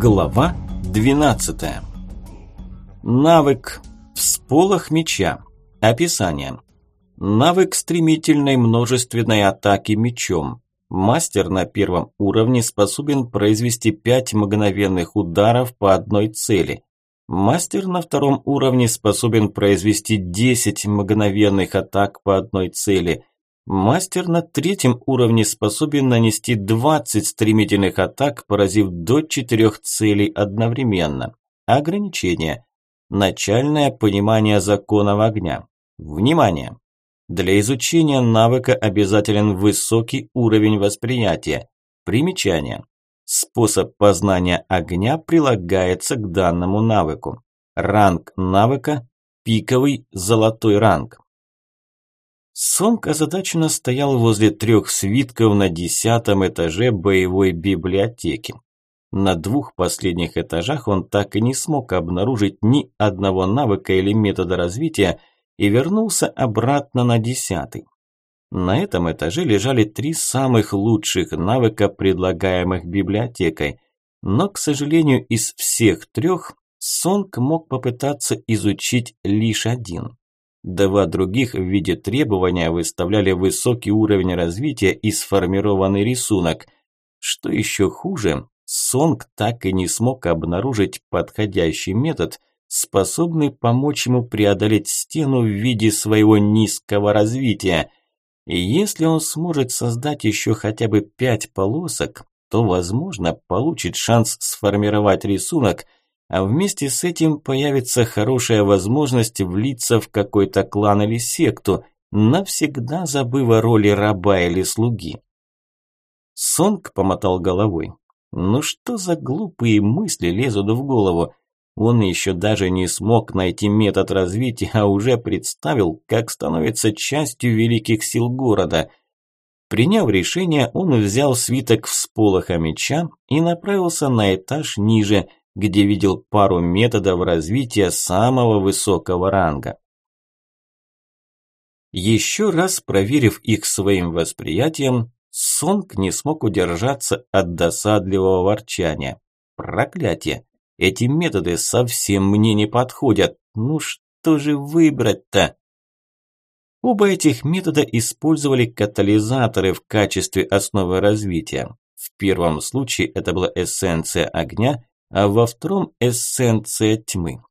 Глава 12. Навык Всполох меча. Описание. Навык стремительной множественной атаки мечом. Мастер на первом уровне способен произвести 5 мгновенных ударов по одной цели. Мастер на втором уровне способен произвести 10 мгновенных атак по одной цели. Мастер на третьем уровне способен нанести 20 стремительных атак, поразив до 4 целей одновременно. Ограничение. Начальное понимание законов огня. Внимание! Для изучения навыка обязателен высокий уровень восприятия. Примечание. Способ познания огня прилагается к данному навыку. Ранг навыка – пиковый золотой ранг. Сонг озадаченно стоял возле трех свитков на десятом этаже боевой библиотеки. На двух последних этажах он так и не смог обнаружить ни одного навыка или метода развития и вернулся обратно на десятый. На этом этаже лежали три самых лучших навыка, предлагаемых библиотекой. Но, к сожалению, из всех трех Сонг мог попытаться изучить лишь один. Два других в виде требования выставляли высокий уровень развития и сформированный рисунок. Что еще хуже, Сонг так и не смог обнаружить подходящий метод, способный помочь ему преодолеть стену в виде своего низкого развития – и если он сможет создать еще хотя бы пять полосок, то, возможно, получит шанс сформировать рисунок, а вместе с этим появится хорошая возможность влиться в какой-то клан или секту, навсегда забыв о роли раба или слуги. Сонг помотал головой. Ну что за глупые мысли лезут в голову? Он еще даже не смог найти метод развития, а уже представил, как становится частью великих сил города. Приняв решение, он взял свиток всполоха меча и направился на этаж ниже, где видел пару методов развития самого высокого ранга. Еще раз проверив их своим восприятием, Сонг не смог удержаться от досадливого ворчания. Проклятие! Эти методы совсем мне не подходят. Ну что же выбрать-то? Оба этих метода использовали катализаторы в качестве основы развития. В первом случае это была эссенция огня, а во втором – эссенция тьмы.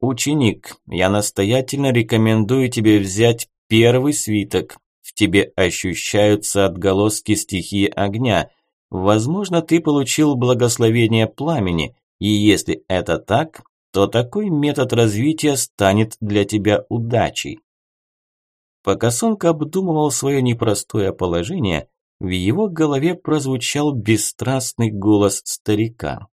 Ученик, я настоятельно рекомендую тебе взять первый свиток. В тебе ощущаются отголоски стихии огня. Возможно, ты получил благословение пламени, и если это так, то такой метод развития станет для тебя удачей. Пока Сонка обдумывал свое непростое положение, в его голове прозвучал бесстрастный голос старика.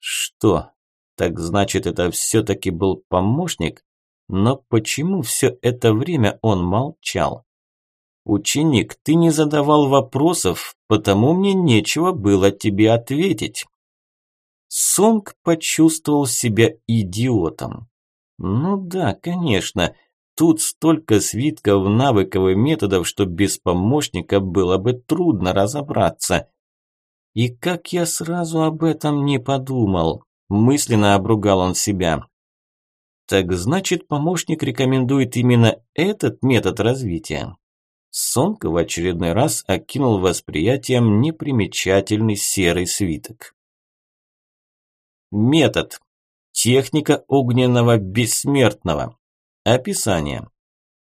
Что? Так значит, это все-таки был помощник? Но почему все это время он молчал? Ученик, ты не задавал вопросов, потому мне нечего было тебе ответить. Сонг почувствовал себя идиотом. Ну да, конечно, тут столько свитков навыков и методов, что без помощника было бы трудно разобраться. И как я сразу об этом не подумал, мысленно обругал он себя. Так значит, помощник рекомендует именно этот метод развития. Сонг в очередной раз окинул восприятием непримечательный серый свиток. Метод. Техника огненного бессмертного. Описание.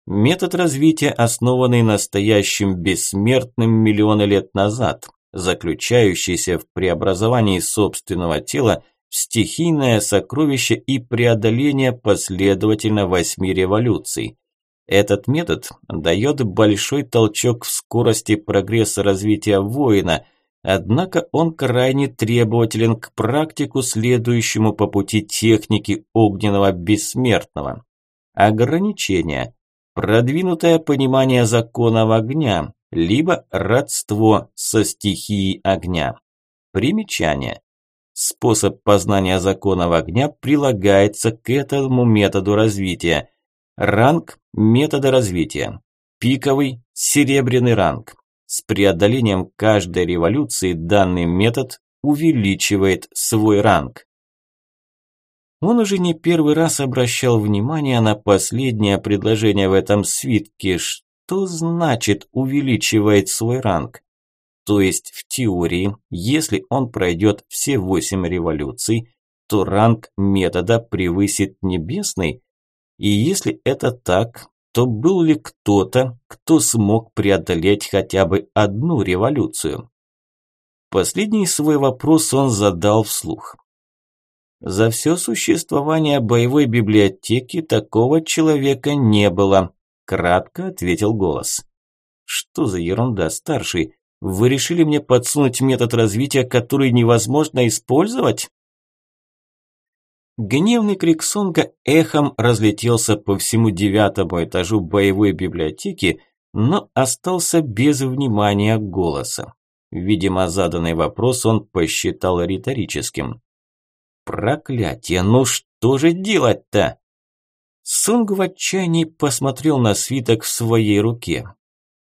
Метод развития, основанный настоящим бессмертным миллионы лет назад, заключающийся в преобразовании собственного тела в стихийное сокровище и преодоление последовательно восьми революций. Этот метод дает большой толчок в скорости прогресса развития воина, Однако он крайне требователен к практику, следующему по пути техники огненного бессмертного. Ограничения. Продвинутое понимание законов огня, либо родство со стихией огня. Примечание. Способ познания законов огня прилагается к этому методу развития. Ранг метода развития. Пиковый, серебряный ранг. С преодолением каждой революции данный метод увеличивает свой ранг. Он уже не первый раз обращал внимание на последнее предложение в этом свитке. Что значит увеличивает свой ранг? То есть в теории, если он пройдет все восемь революций, то ранг метода превысит небесный? И если это так, то был ли кто-то, кто смог преодолеть хотя бы одну революцию? Последний свой вопрос он задал вслух. За все существование боевой библиотеки такого человека не было, кратко ответил голос. Что за ерунда, старший? Вы решили мне подсунуть метод развития, который невозможно использовать? Гневный крик Сонга эхом разлетелся по всему девятому этажу боевой библиотеки, но остался без внимания голоса. Видимо, заданный вопрос он посчитал риторическим. «Проклятие, ну что же делать-то?» Сонг в отчаянии посмотрел на свиток в своей руке.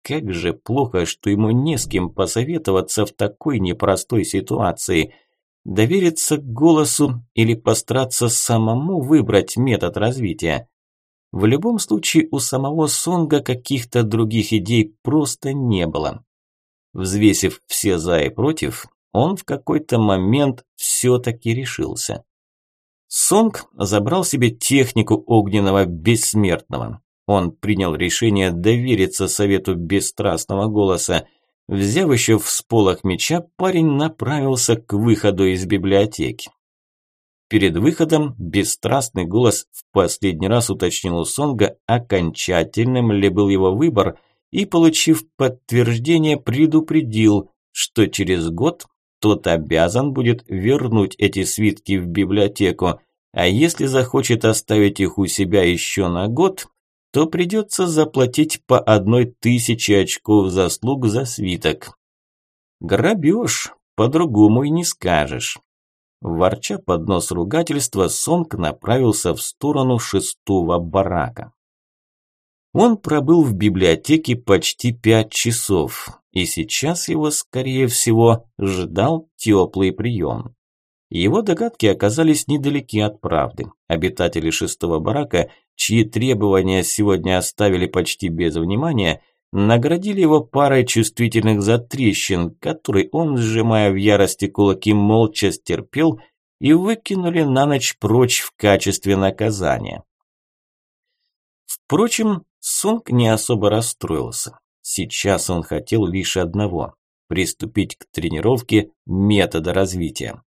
Как же плохо, что ему не с кем посоветоваться в такой непростой ситуации – довериться голосу или постараться самому выбрать метод развития. В любом случае у самого Сонга каких-то других идей просто не было. Взвесив все за и против, он в какой-то момент все-таки решился. Сонг забрал себе технику огненного бессмертного. Он принял решение довериться совету бесстрастного голоса – Взяв еще в сполох меча, парень направился к выходу из библиотеки. Перед выходом бесстрастный голос в последний раз уточнил у Сонга, окончательным ли был его выбор, и, получив подтверждение, предупредил, что через год тот обязан будет вернуть эти свитки в библиотеку, а если захочет оставить их у себя еще на год, то придется заплатить по одной тысяче очков заслуг за свиток. Грабеж, по-другому и не скажешь. Ворча под нос ругательства, Сонг направился в сторону шестого барака. Он пробыл в библиотеке почти пять часов, и сейчас его, скорее всего, ждал теплый прием. Его догадки оказались недалеки от правды. Обитатели шестого барака чьи требования сегодня оставили почти без внимания, наградили его парой чувствительных затрещин, которые он, сжимая в ярости кулаки, молча стерпел и выкинули на ночь прочь в качестве наказания. Впрочем, Сунг не особо расстроился. Сейчас он хотел лишь одного – приступить к тренировке метода развития.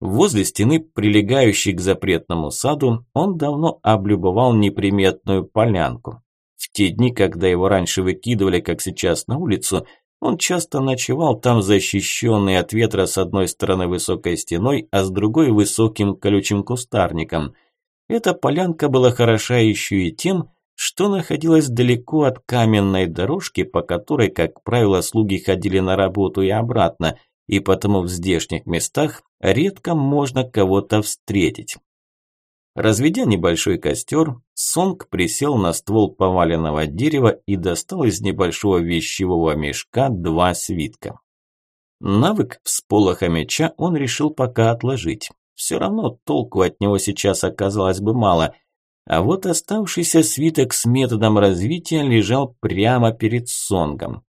Возле стены, прилегающей к запретному саду, он давно облюбовал неприметную полянку. В те дни, когда его раньше выкидывали, как сейчас, на улицу, он часто ночевал там, защищенный от ветра с одной стороны высокой стеной, а с другой высоким колючим кустарником. Эта полянка была хороша еще и тем, что находилась далеко от каменной дорожки, по которой, как правило, слуги ходили на работу и обратно, и потому в здешних местах редко можно кого-то встретить. Разведя небольшой костер, Сонг присел на ствол поваленного дерева и достал из небольшого вещевого мешка два свитка. Навык всполоха меча он решил пока отложить. Все равно толку от него сейчас оказалось бы мало. А вот оставшийся свиток с методом развития лежал прямо перед Сонгом.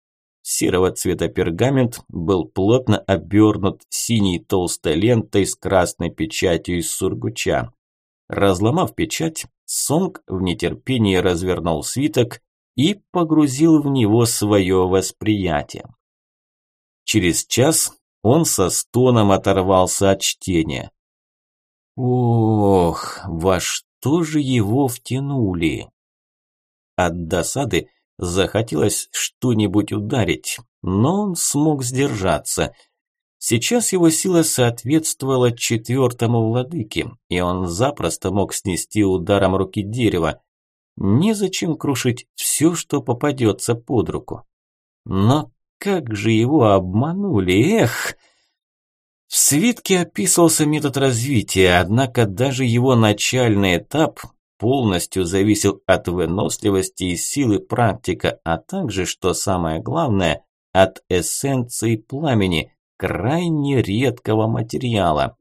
Серого цвета пергамент был плотно обернут синей толстой лентой с красной печатью из сургуча. Разломав печать, Сонг в нетерпении развернул свиток и погрузил в него свое восприятие. Через час он со стоном оторвался от чтения. Ох, во же его втянули? От досады Захотелось что-нибудь ударить, но он смог сдержаться. Сейчас его сила соответствовала четвертому владыке, и он запросто мог снести ударом руки дерева. Незачем крушить все, что попадется под руку. Но как же его обманули, эх! В свитке описывался метод развития, однако даже его начальный этап полностью зависел от выносливости и силы практика, а также, что самое главное, от эссенции пламени, крайне редкого материала.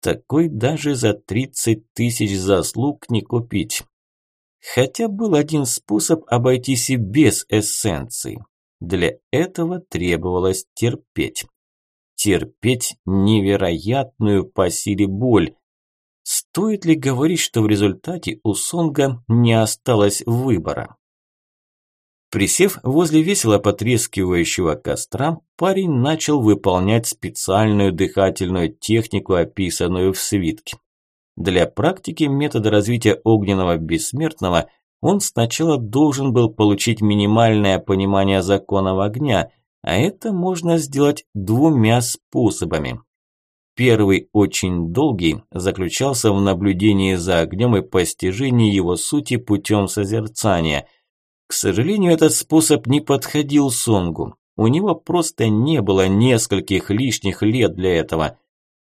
Такой даже за 30 тысяч заслуг не купить. Хотя был один способ обойтись и без эссенции. Для этого требовалось терпеть. Терпеть невероятную по силе боль. Стоит ли говорить, что в результате у Сонга не осталось выбора? Присев возле весело потрескивающего костра, парень начал выполнять специальную дыхательную технику, описанную в свитке. Для практики метода развития огненного бессмертного он сначала должен был получить минимальное понимание законов огня, а это можно сделать двумя способами. Первый, очень долгий, заключался в наблюдении за огнем и постижении его сути путем созерцания. К сожалению, этот способ не подходил Сонгу. У него просто не было нескольких лишних лет для этого.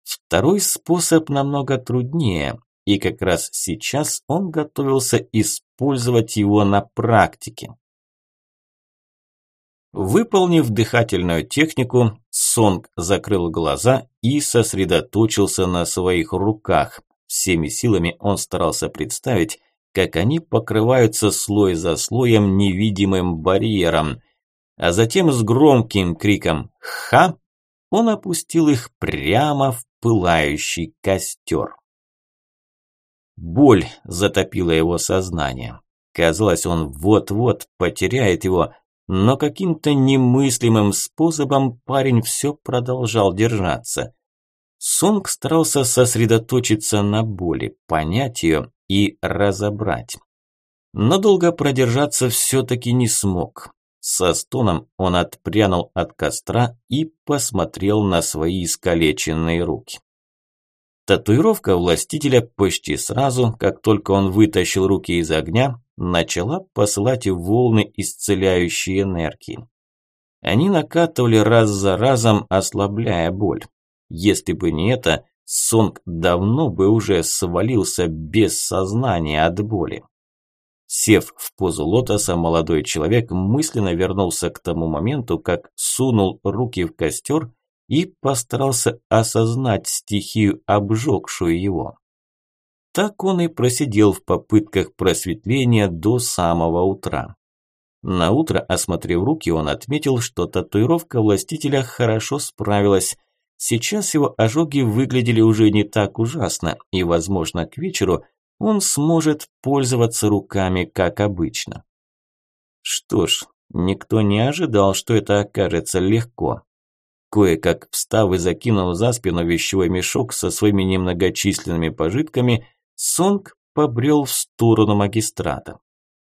Второй способ намного труднее, и как раз сейчас он готовился использовать его на практике. Выполнив дыхательную технику, Сонг закрыл глаза и сосредоточился на своих руках. Всеми силами он старался представить, как они покрываются слой за слоем невидимым барьером. А затем с громким криком «Ха!» он опустил их прямо в пылающий костер. Боль затопила его сознание. Казалось, он вот-вот потеряет его, но каким-то немыслимым способом парень все продолжал держаться. Сонг старался сосредоточиться на боли, понять ее и разобрать. Но долго продержаться все-таки не смог. Со стоном он отпрянул от костра и посмотрел на свои искалеченные руки. Татуировка властителя почти сразу, как только он вытащил руки из огня, начала посылать волны исцеляющей энергии. Они накатывали раз за разом, ослабляя боль. Если бы не это, Сонг давно бы уже свалился без сознания от боли. Сев в позу лотоса, молодой человек мысленно вернулся к тому моменту, как сунул руки в костер и постарался осознать стихию, обжегшую его. Так он и просидел в попытках просветления до самого утра. На утро, осмотрев руки, он отметил, что татуировка властителя хорошо справилась. Сейчас его ожоги выглядели уже не так ужасно, и, возможно, к вечеру он сможет пользоваться руками, как обычно. Что ж, никто не ожидал, что это окажется легко. Кое-как встав и закинув за спину вещевой мешок со своими немногочисленными пожитками, Сонг побрел в сторону магистрата.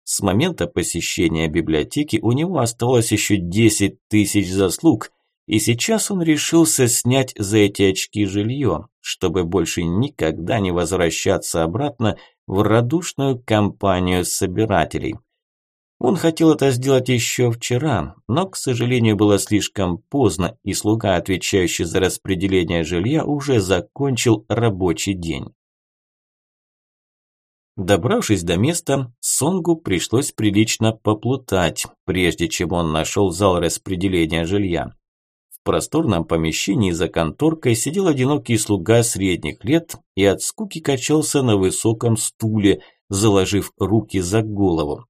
С момента посещения библиотеки у него осталось еще 10 тысяч заслуг, и сейчас он решился снять за эти очки жилье, чтобы больше никогда не возвращаться обратно в радушную компанию собирателей. Он хотел это сделать еще вчера, но, к сожалению, было слишком поздно, и слуга, отвечающий за распределение жилья, уже закончил рабочий день. Добравшись до места, Сонгу пришлось прилично поплутать, прежде чем он нашел зал распределения жилья. В просторном помещении за конторкой сидел одинокий слуга средних лет и от скуки качался на высоком стуле, заложив руки за голову.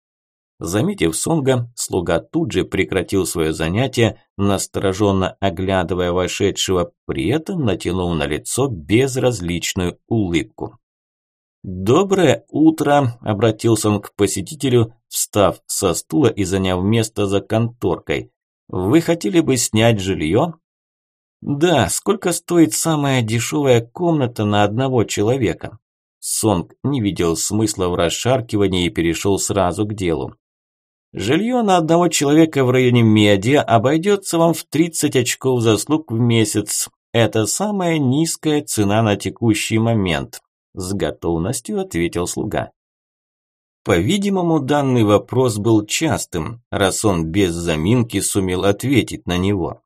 Заметив Сонга, слуга тут же прекратил свое занятие, настороженно оглядывая вошедшего, при этом натянув на лицо безразличную улыбку. «Доброе утро!» – обратился он к посетителю, встав со стула и заняв место за конторкой. «Вы хотели бы снять жилье?» «Да, сколько стоит самая дешевая комната на одного человека?» Сонг не видел смысла в расшаркивании и перешел сразу к делу. Жилье на одного человека в районе Медиа обойдется вам в 30 очков заслуг в месяц. Это самая низкая цена на текущий момент, с готовностью ответил слуга. По-видимому, данный вопрос был частым, раз он без заминки сумел ответить на него.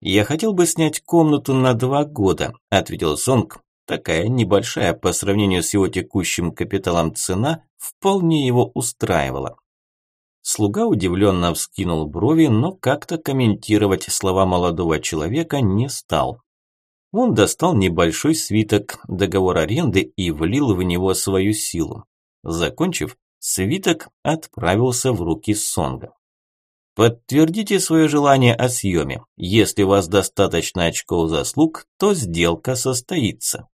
«Я хотел бы снять комнату на два года», – ответил Сонг. Такая небольшая по сравнению с его текущим капиталом цена вполне его устраивала. Слуга удивленно вскинул брови, но как-то комментировать слова молодого человека не стал. Он достал небольшой свиток, договор аренды и влил в него свою силу. Закончив, свиток отправился в руки Сонга. Подтвердите свое желание о съеме. Если у вас достаточно очков заслуг, то сделка состоится.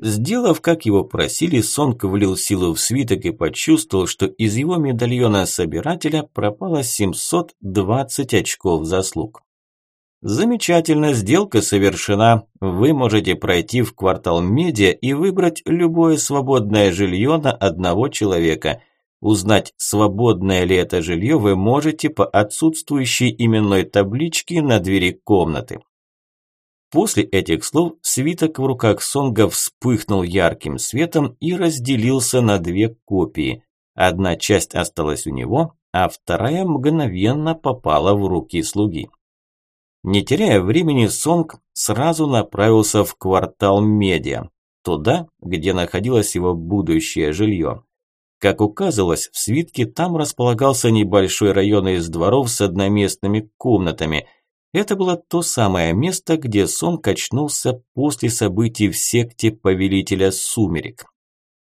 Сделав, как его просили, Сонг влил силу в свиток и почувствовал, что из его медальона собирателя пропало 720 очков заслуг. Замечательно, сделка совершена. Вы можете пройти в квартал медиа и выбрать любое свободное жилье на одного человека. Узнать, свободное ли это жилье, вы можете по отсутствующей именной табличке на двери комнаты. После этих слов свиток в руках Сонга вспыхнул ярким светом и разделился на две копии. Одна часть осталась у него, а вторая мгновенно попала в руки слуги. Не теряя времени, Сонг сразу направился в квартал медиа, туда, где находилось его будущее жилье. Как указывалось в свитке, там располагался небольшой район из дворов с одноместными комнатами – это было то самое место, где сон качнулся после событий в секте Повелителя Сумерек.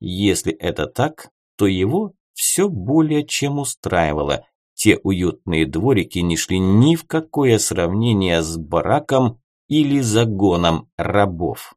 Если это так, то его все более чем устраивало. Те уютные дворики не шли ни в какое сравнение с бараком или загоном рабов.